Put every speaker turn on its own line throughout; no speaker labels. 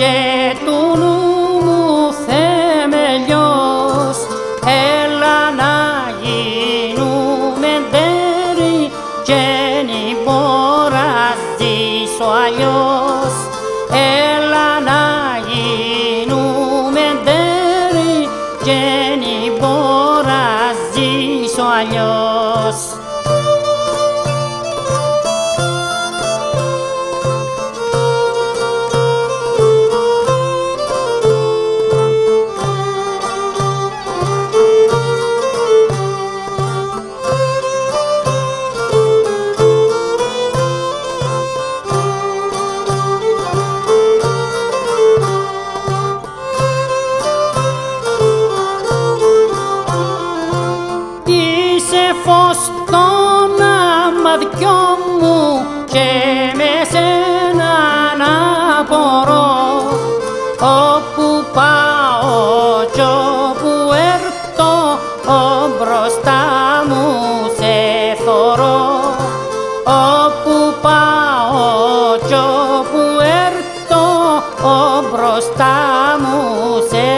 καρδιάς μου και του νου μου θεμελιός έλα να γίνουμε τέρι και νη μπορώ ζήσω αλλιώς. Έλα να γίνουμε τέρι και νη μπορώ ζήσω αλλιώς και με σένα να μπορώ. Όπου πάω κι όπου έρθω μπροστά μου σε θωρώ. Όπου πάω κι όπου έρθω μπροστά μου σε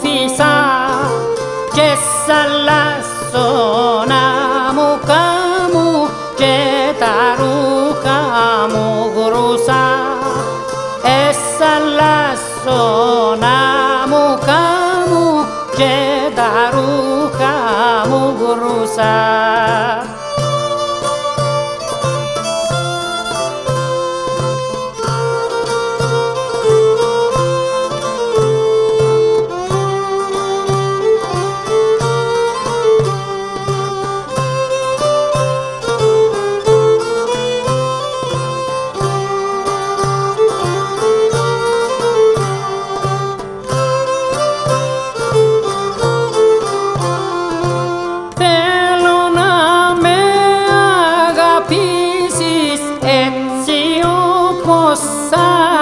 που φυσά και σαλάσω να μου κάμου και τα ρούχα μου γρουσά. Εσαλάσω να μου κάμου και τα ρούχα μου γρουσά.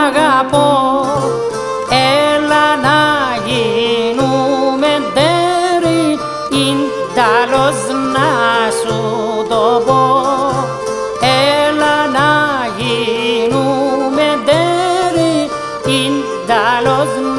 αγαπώ. Έλα να γίνουμε τέρι Ειν τέλος να σου το πω. Έλα να γίνουμε τέρι Ειν τέλος να